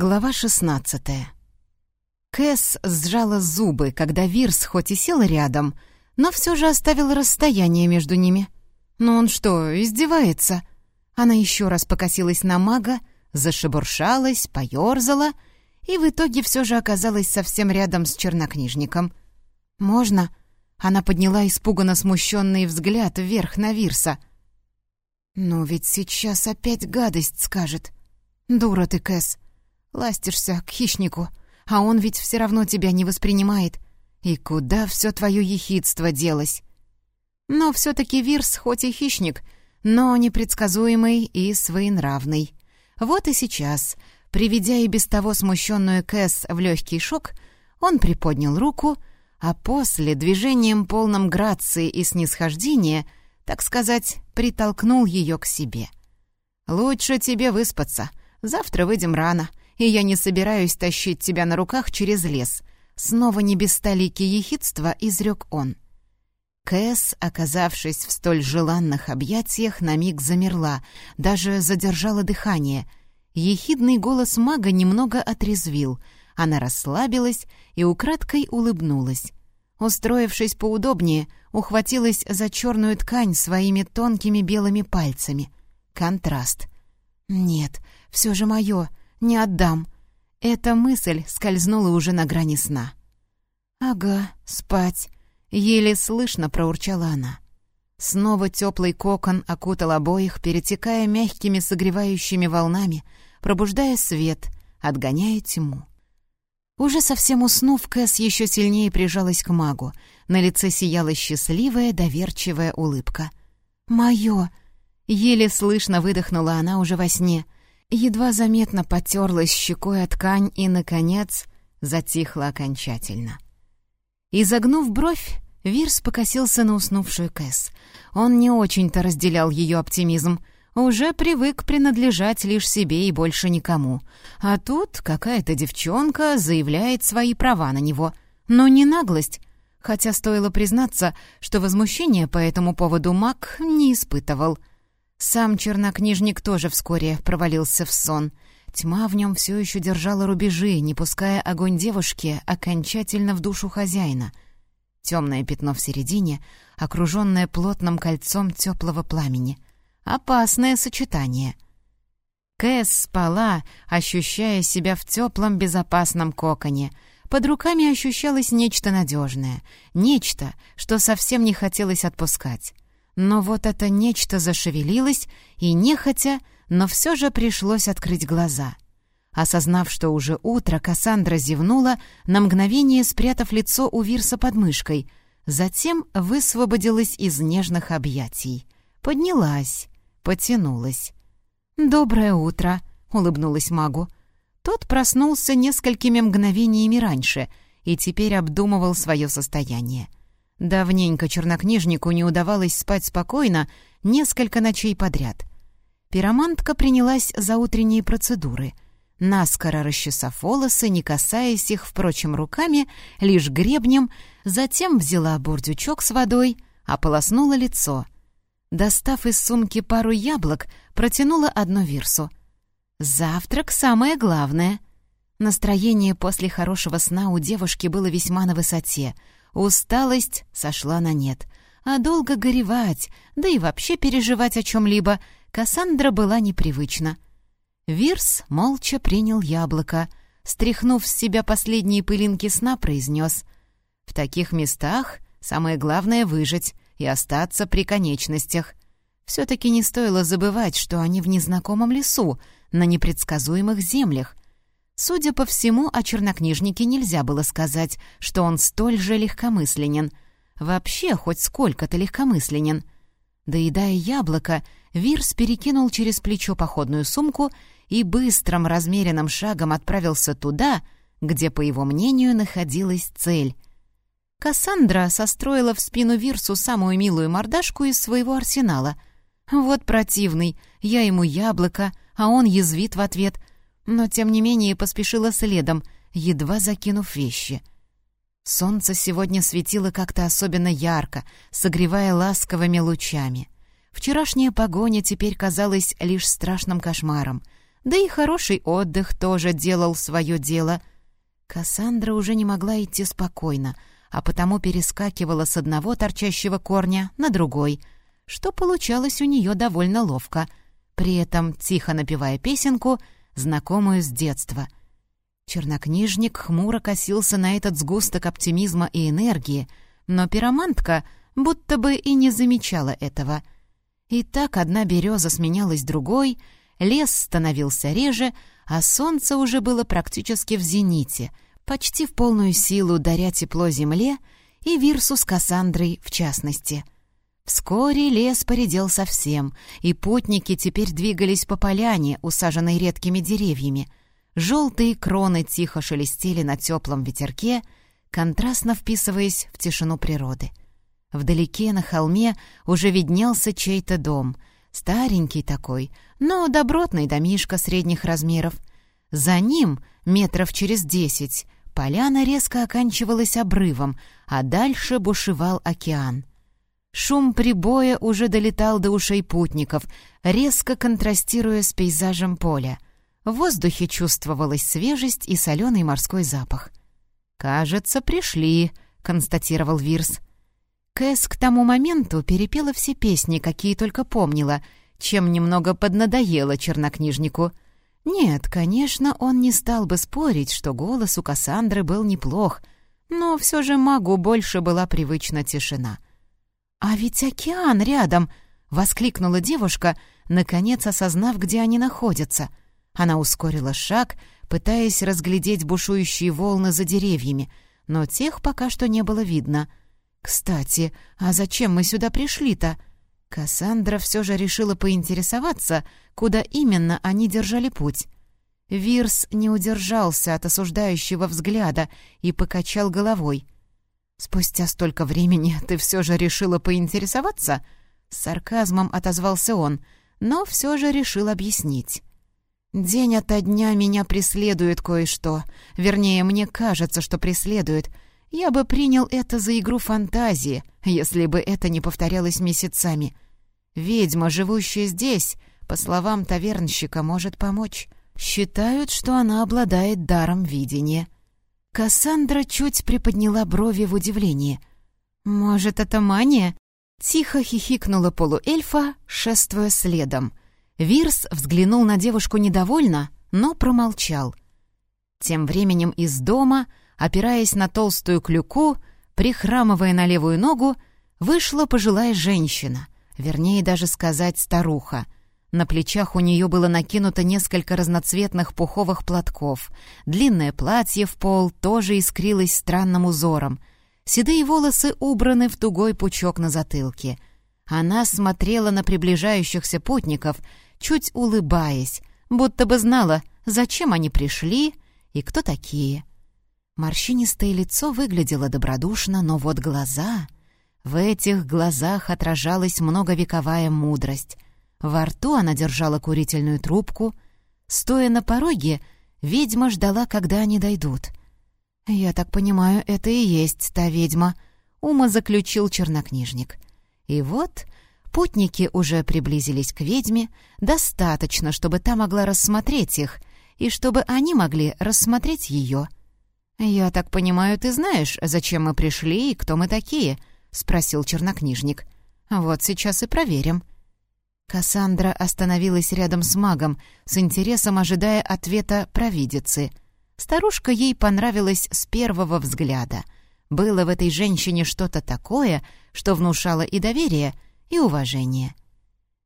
Глава шестнадцатая. Кэс сжала зубы, когда Вирс хоть и сел рядом, но все же оставил расстояние между ними. Но он что, издевается? Она еще раз покосилась на мага, зашебуршалась, поерзала и в итоге все же оказалась совсем рядом с чернокнижником. «Можно?» Она подняла испуганно смущенный взгляд вверх на Вирса. «Ну ведь сейчас опять гадость скажет. Дура ты, Кэс!» Ластишься к хищнику, а он ведь все равно тебя не воспринимает. И куда все твое ехидство делось? Но все-таки Вирс хоть и хищник, но непредсказуемый и своенравный. Вот и сейчас, приведя и без того смущенную Кэс в легкий шок, он приподнял руку, а после, движением полным грации и снисхождения, так сказать, притолкнул ее к себе. «Лучше тебе выспаться. Завтра выйдем рано и я не собираюсь тащить тебя на руках через лес». Снова не без ехидства изрек он. Кэс, оказавшись в столь желанных объятиях, на миг замерла, даже задержала дыхание. Ехидный голос мага немного отрезвил. Она расслабилась и украдкой улыбнулась. Устроившись поудобнее, ухватилась за черную ткань своими тонкими белыми пальцами. Контраст. «Нет, все же мое. Не отдам. Эта мысль скользнула уже на грани сна. «Ага, спать», — еле слышно проурчала она. Снова теплый кокон окутал обоих, перетекая мягкими согревающими волнами, пробуждая свет, отгоняя тьму. Уже совсем уснув, Кэс еще сильнее прижалась к магу. На лице сияла счастливая, доверчивая улыбка. «Моё!» — еле слышно выдохнула она уже во сне — едва заметно потерлась щекой о ткань и, наконец, затихла окончательно. Изогнув бровь, Вирс покосился на уснувшую Кэс. Он не очень-то разделял ее оптимизм, уже привык принадлежать лишь себе и больше никому. А тут какая-то девчонка заявляет свои права на него. Но не наглость, хотя стоило признаться, что возмущения по этому поводу маг не испытывал — сам чернокнижник тоже вскоре провалился в сон. Тьма в нем все еще держала рубежи, не пуская огонь девушки окончательно в душу хозяина. Темное пятно в середине, окруженное плотным кольцом теплого пламени. Опасное сочетание. Кэс спала, ощущая себя в теплом безопасном коконе. Под руками ощущалось нечто надежное, нечто, что совсем не хотелось отпускать. Но вот это нечто зашевелилось, и нехотя, но все же пришлось открыть глаза. Осознав, что уже утро, Кассандра зевнула, на мгновение спрятав лицо у Вирса под мышкой, затем высвободилась из нежных объятий. Поднялась, потянулась. «Доброе утро», — улыбнулась магу. Тот проснулся несколькими мгновениями раньше и теперь обдумывал свое состояние — Давненько чернокнижнику не удавалось спать спокойно несколько ночей подряд. Пиромантка принялась за утренние процедуры. Наскоро расчесав волосы, не касаясь их, впрочем, руками, лишь гребнем, затем взяла бурдючок с водой, ополоснула лицо. Достав из сумки пару яблок, протянула одно вирсу. «Завтрак — самое главное». Настроение после хорошего сна у девушки было весьма на высоте — Усталость сошла на нет. А долго горевать, да и вообще переживать о чем-либо, Кассандра была непривычна. Вирс молча принял яблоко. Стряхнув с себя последние пылинки сна, произнес. «В таких местах самое главное — выжить и остаться при конечностях. Все-таки не стоило забывать, что они в незнакомом лесу, на непредсказуемых землях, Судя по всему, о чернокнижнике нельзя было сказать, что он столь же легкомысленен. Вообще, хоть сколько-то легкомысленен. Доедая яблоко, Вирс перекинул через плечо походную сумку и быстрым размеренным шагом отправился туда, где, по его мнению, находилась цель. Кассандра состроила в спину Вирсу самую милую мордашку из своего арсенала. «Вот противный, я ему яблоко, а он язвит в ответ — но тем не менее поспешила следом, едва закинув вещи. Солнце сегодня светило как-то особенно ярко, согревая ласковыми лучами. Вчерашняя погоня теперь казалась лишь страшным кошмаром. да и хороший отдых тоже делал свое дело. Кассандра уже не могла идти спокойно, а потому перескакивала с одного торчащего корня на другой, что получалось у нее довольно ловко, при этом тихо напевая песенку, знакомую с детства. Чернокнижник хмуро косился на этот сгусток оптимизма и энергии, но пиромантка будто бы и не замечала этого. И так одна береза сменялась другой — лес становился реже, а солнце уже было практически в зените, почти в полную силу даря тепло земле и Вирсу с Кассандрой в частности. Вскоре лес поредел совсем, и путники теперь двигались по поляне, усаженной редкими деревьями. Желтые кроны тихо шелестели на теплом ветерке, контрастно вписываясь в тишину природы. Вдалеке на холме уже виднелся чей-то дом — Старенький такой, но добротный домишко средних размеров. За ним, метров через десять, поляна резко оканчивалась обрывом, а дальше бушевал океан. Шум прибоя уже долетал до ушей путников, резко контрастируя с пейзажем поля. В воздухе чувствовалась свежесть и соленый морской запах. «Кажется, пришли», — констатировал Вирс. Кэс к тому моменту перепела все песни, какие только помнила, чем немного поднадоела чернокнижнику. Нет, конечно, он не стал бы спорить, что голос у Кассандры был неплох, но все же магу больше была привычна тишина. «А ведь океан рядом!» — воскликнула девушка, наконец осознав, где они находятся. Она ускорила шаг, пытаясь разглядеть бушующие волны за деревьями, но тех пока что не было видно — «Кстати, а зачем мы сюда пришли-то?» Кассандра все же решила поинтересоваться, куда именно они держали путь. Вирс не удержался от осуждающего взгляда и покачал головой. «Спустя столько времени ты все же решила поинтересоваться?» С сарказмом отозвался он, но все же решил объяснить. «День ото дня меня преследует кое-что. Вернее, мне кажется, что преследует — я бы принял это за игру фантазии, если бы это не повторялось месяцами. Ведьма, живущая здесь, по словам тавернщика, может помочь. Считают, что она обладает даром видения. Кассандра чуть приподняла брови в удивлении. «Может, это мания?» Тихо хихикнула полуэльфа, шествуя следом. Вирс взглянул на девушку недовольно, но промолчал. Тем временем из дома опираясь на толстую клюку, прихрамывая на левую ногу, вышла пожилая женщина, вернее даже сказать старуха. На плечах у нее было накинуто несколько разноцветных пуховых платков. Длинное платье в пол тоже искрилось странным узором. Седые волосы убраны в тугой пучок на затылке. Она смотрела на приближающихся путников, чуть улыбаясь, будто бы знала, зачем они пришли и кто такие. Морщинистое лицо выглядело добродушно, но вот глаза... В этих глазах отражалась многовековая мудрость. Во рту она держала курительную трубку. Стоя на пороге, ведьма ждала, когда они дойдут. «Я так понимаю, это и есть та ведьма», — ума заключил чернокнижник. И вот путники уже приблизились к ведьме, достаточно, чтобы та могла рассмотреть их, и чтобы они могли рассмотреть ее — «Я так понимаю, ты знаешь, зачем мы пришли и кто мы такие?» — спросил чернокнижник. «Вот сейчас и проверим». Кассандра остановилась рядом с магом, с интересом ожидая ответа провидицы. Старушка ей понравилась с первого взгляда. Было в этой женщине что-то такое, что внушало и доверие, и уважение.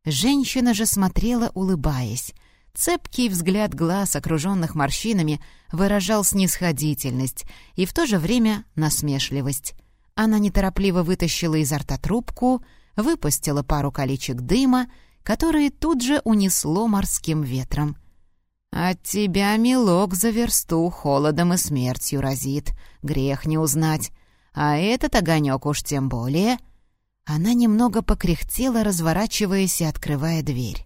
Женщина же смотрела, улыбаясь. Цепкий взгляд глаз, окруженных морщинами, выражал снисходительность и в то же время насмешливость. Она неторопливо вытащила изо рта трубку, выпустила пару колечек дыма, которые тут же унесло морским ветром. «От тебя, милок, за версту холодом и смертью разит, грех не узнать. А этот огонек уж тем более...» Она немного покряхтела, разворачиваясь и открывая дверь.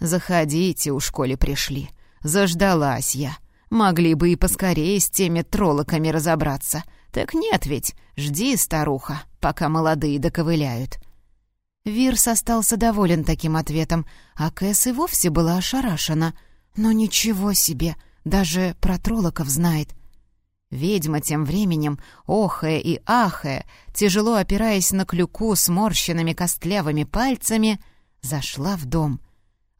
«Заходите, у школе пришли. Заждалась я. Могли бы и поскорее с теми троллоками разобраться. Так нет ведь, жди, старуха, пока молодые доковыляют». Вирс остался доволен таким ответом, а Кэс и вовсе была ошарашена. «Ну ничего себе! Даже про троллоков знает!» Ведьма тем временем, охая и ахая, тяжело опираясь на клюку сморщенными костлявыми пальцами, зашла в дом.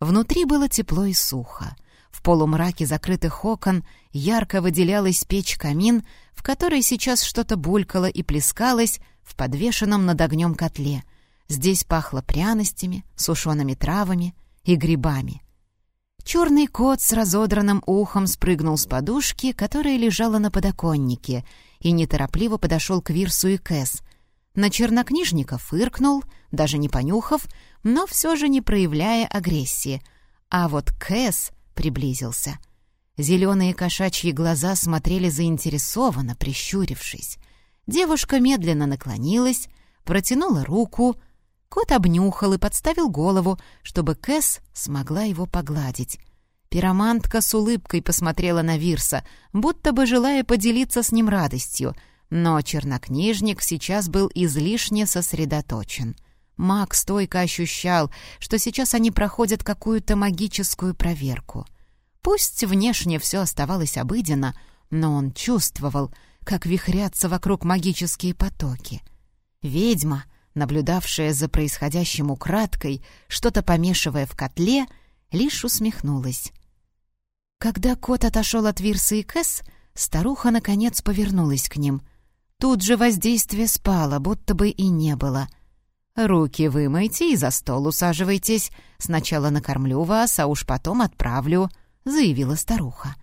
Внутри было тепло и сухо. В полумраке закрытых окон ярко выделялась печь-камин, в которой сейчас что-то булькало и плескалось в подвешенном над огнем котле. Здесь пахло пряностями, сушеными травами и грибами. Черный кот с разодранным ухом спрыгнул с подушки, которая лежала на подоконнике, и неторопливо подошел к Вирсу и Кэс. На чернокнижника фыркнул, даже не понюхав, но все же не проявляя агрессии. А вот Кэс приблизился. Зеленые кошачьи глаза смотрели заинтересованно, прищурившись. Девушка медленно наклонилась, протянула руку — Кот обнюхал и подставил голову, чтобы Кэс смогла его погладить. Пиромантка с улыбкой посмотрела на Вирса, будто бы желая поделиться с ним радостью, но чернокнижник сейчас был излишне сосредоточен. Маг стойко ощущал, что сейчас они проходят какую-то магическую проверку. Пусть внешне все оставалось обыденно, но он чувствовал, как вихрятся вокруг магические потоки. Ведьма — наблюдавшая за происходящим украдкой, что-то помешивая в котле, лишь усмехнулась. Когда кот отошел от Вирса и Кэс, старуха, наконец, повернулась к ним. Тут же воздействие спало, будто бы и не было. «Руки вымойте и за стол усаживайтесь. Сначала накормлю вас, а уж потом отправлю», — заявила старуха.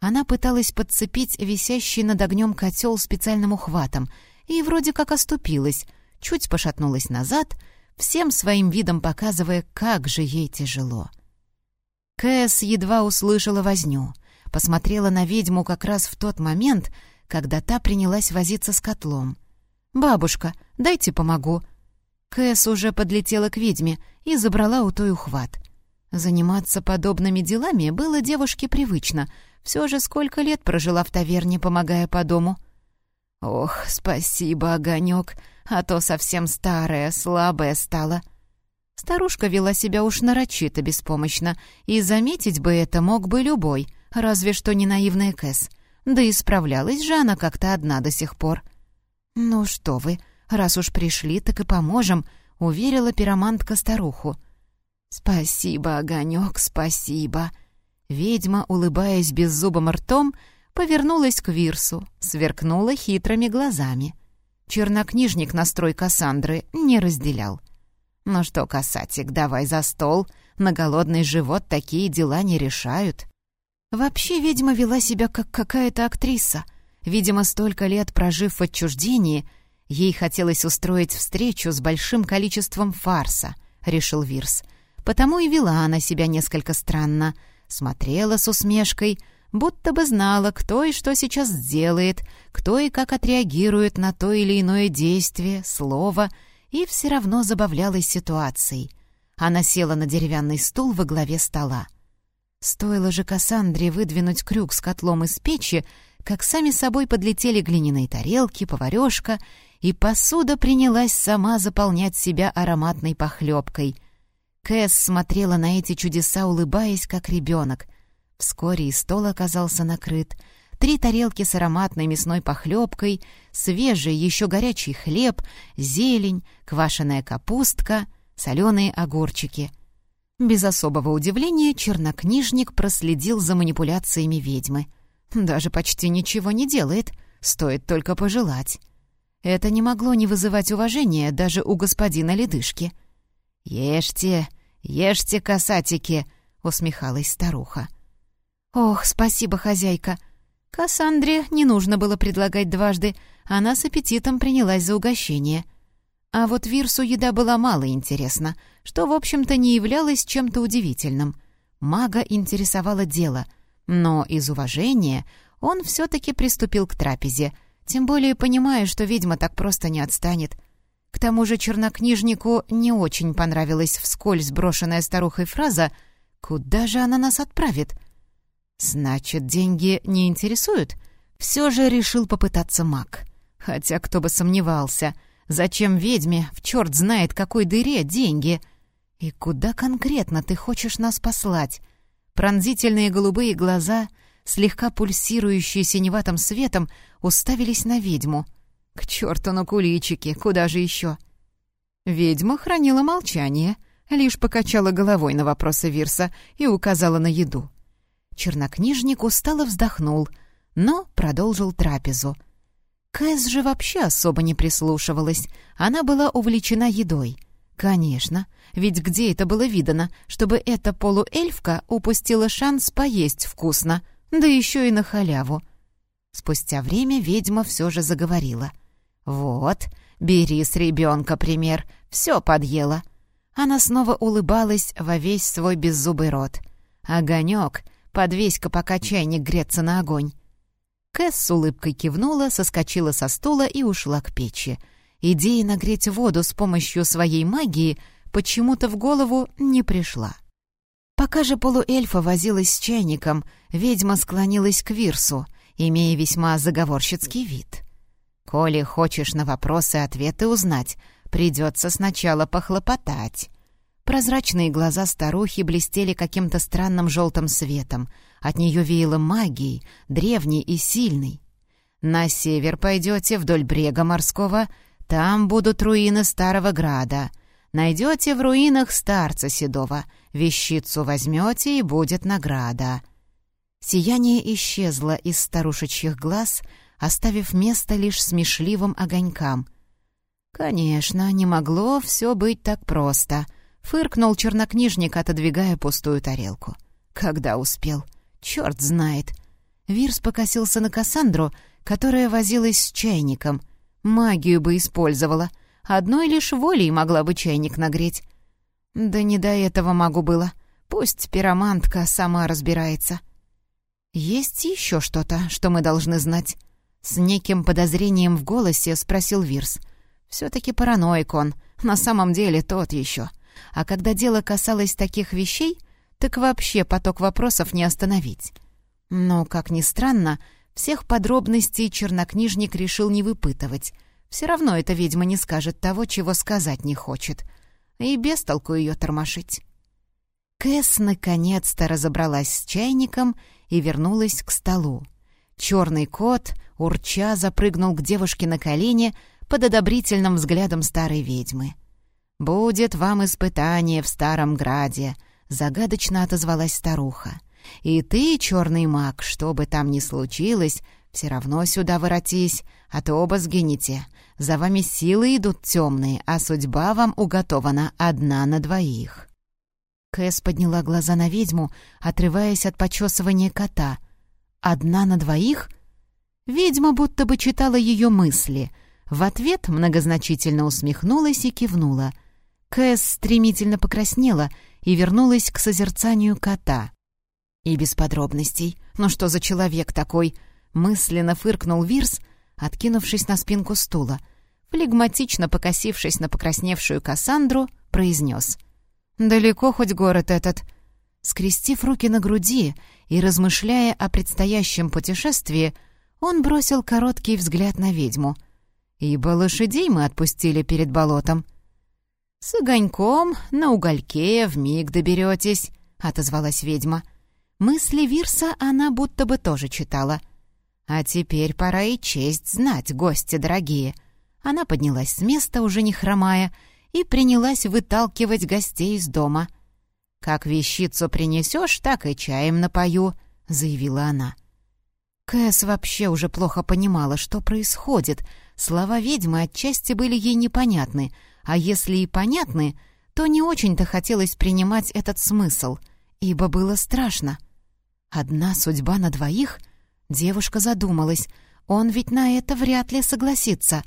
Она пыталась подцепить висящий над огнем котел специальным ухватом и вроде как оступилась — чуть пошатнулась назад, всем своим видом показывая, как же ей тяжело. Кэс едва услышала возню, посмотрела на ведьму как раз в тот момент, когда та принялась возиться с котлом. «Бабушка, дайте помогу». Кэс уже подлетела к ведьме и забрала у той ухват. Заниматься подобными делами было девушке привычно. Все же сколько лет прожила в таверне, помогая по дому. «Ох, спасибо, огонек а то совсем старая, слабая стала». Старушка вела себя уж нарочито беспомощно, и заметить бы это мог бы любой, разве что не наивная Кэс. Да и справлялась же она как-то одна до сих пор. «Ну что вы, раз уж пришли, так и поможем», — уверила пиромантка старуху. «Спасибо, огонек, спасибо». Ведьма, улыбаясь беззубым ртом, повернулась к Вирсу, сверкнула хитрыми глазами — Чернокнижник настрой Кассандры не разделял. «Ну что, касатик, давай за стол. На голодный живот такие дела не решают». Вообще ведьма вела себя как какая-то актриса. Видимо, столько лет прожив в отчуждении, ей хотелось устроить встречу с большим количеством фарса, решил Вирс. Потому и вела она себя несколько странно. Смотрела с усмешкой — будто бы знала, кто и что сейчас сделает, кто и как отреагирует на то или иное действие, слово, и все равно забавлялась ситуацией. Она села на деревянный стул во главе стола. Стоило же Кассандре выдвинуть крюк с котлом из печи, как сами собой подлетели глиняные тарелки, поварешка, и посуда принялась сама заполнять себя ароматной похлебкой. Кэс смотрела на эти чудеса, улыбаясь, как ребенок. Вскоре и стол оказался накрыт. Три тарелки с ароматной мясной похлебкой, свежий, еще горячий хлеб, зелень, квашеная капустка, соленые огурчики. Без особого удивления чернокнижник проследил за манипуляциями ведьмы. Даже почти ничего не делает, стоит только пожелать. Это не могло не вызывать уважения даже у господина Ледышки. «Ешьте, ешьте, касатики!» — усмехалась старуха. «Ох, спасибо, хозяйка!» Кассандре не нужно было предлагать дважды, она с аппетитом принялась за угощение. А вот Вирсу еда была мало интересна, что, в общем-то, не являлось чем-то удивительным. Мага интересовало дело, но из уважения он все-таки приступил к трапезе, тем более понимая, что ведьма так просто не отстанет. К тому же чернокнижнику не очень понравилась вскользь брошенная старухой фраза «Куда же она нас отправит?» Значит, деньги не интересуют? Все же решил попытаться маг. Хотя кто бы сомневался, зачем ведьме в черт знает какой дыре деньги? И куда конкретно ты хочешь нас послать? Пронзительные голубые глаза, слегка пульсирующие синеватым светом, уставились на ведьму. К черту на куличики, куда же еще? Ведьма хранила молчание, лишь покачала головой на вопросы Вирса и указала на еду. Чернокнижник устало вздохнул, но продолжил трапезу. Кэс же вообще особо не прислушивалась, она была увлечена едой. Конечно, ведь где это было видано, чтобы эта полуэльфка упустила шанс поесть вкусно, да еще и на халяву. Спустя время ведьма все же заговорила. «Вот, Бери с ребенка пример, все подъела». Она снова улыбалась во весь свой беззубый рот. «Огонек, подвесь-ка пока чайник греться на огонь». Кэс с улыбкой кивнула, соскочила со стула и ушла к печи. Идея нагреть воду с помощью своей магии почему-то в голову не пришла. Пока же полуэльфа возилась с чайником, ведьма склонилась к Вирсу, имея весьма заговорщицкий вид. Коли хочешь на вопросы ответы узнать, придется сначала похлопотать». Прозрачные глаза старухи блестели каким-то странным желтым светом. От нее веяло магией, древней и сильной. «На север пойдете вдоль брега морского, там будут руины Старого Града. Найдете в руинах старца Седова, вещицу возьмете, и будет награда». Сияние исчезло из старушечьих глаз — оставив место лишь смешливым огонькам. «Конечно, не могло все быть так просто», — фыркнул чернокнижник, отодвигая пустую тарелку. «Когда успел? Черт знает». Вирс покосился на Кассандру, которая возилась с чайником. Магию бы использовала. Одной лишь волей могла бы чайник нагреть. Да не до этого могу было. Пусть пиромантка сама разбирается. Есть еще что-то, что мы должны знать?» С неким подозрением в голосе спросил Вирс. «Все-таки параноик он, на самом деле тот еще. А когда дело касалось таких вещей, так вообще поток вопросов не остановить». Но, как ни странно, всех подробностей чернокнижник решил не выпытывать. Все равно эта ведьма не скажет того, чего сказать не хочет. И без толку ее тормошить. Кэс наконец-то разобралась с чайником и вернулась к столу. Черный кот, урча, запрыгнул к девушке на колени под одобрительным взглядом старой ведьмы. «Будет вам испытание в Старом Граде», — загадочно отозвалась старуха. «И ты, черный маг, что бы там ни случилось, все равно сюда воротись, а то оба сгинете. За вами силы идут темные, а судьба вам уготована одна на двоих». Кэс подняла глаза на ведьму, отрываясь от почесывания кота — «Одна на двоих?» Ведьма будто бы читала ее мысли. В ответ многозначительно усмехнулась и кивнула. Кэс стремительно покраснела и вернулась к созерцанию кота. И без подробностей. «Ну что за человек такой?» Мысленно фыркнул Вирс, откинувшись на спинку стула. Флегматично покосившись на покрасневшую Кассандру, произнес. «Далеко хоть город этот?» Скрестив руки на груди и размышляя о предстоящем путешествии, он бросил короткий взгляд на ведьму. «Ибо лошадей мы отпустили перед болотом». «С огоньком на угольке вмиг доберетесь», — отозвалась ведьма. Мысли Вирса она будто бы тоже читала. «А теперь пора и честь знать, гости дорогие». Она поднялась с места, уже не хромая, и принялась выталкивать гостей из дома — «Как вещицу принесешь, так и чаем напою», — заявила она. Кэс вообще уже плохо понимала, что происходит. Слова ведьмы отчасти были ей непонятны, а если и понятны, то не очень-то хотелось принимать этот смысл, ибо было страшно. Одна судьба на двоих? Девушка задумалась. Он ведь на это вряд ли согласится.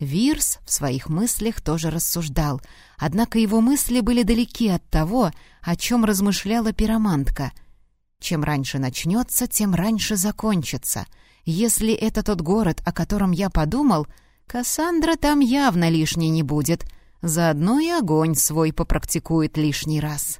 Вирс в своих мыслях тоже рассуждал, однако его мысли были далеки от того, о чем размышляла пиромантка. Чем раньше начнется, тем раньше закончится. Если это тот город, о котором я подумал, Кассандра там явно лишней не будет. Заодно и огонь свой попрактикует лишний раз».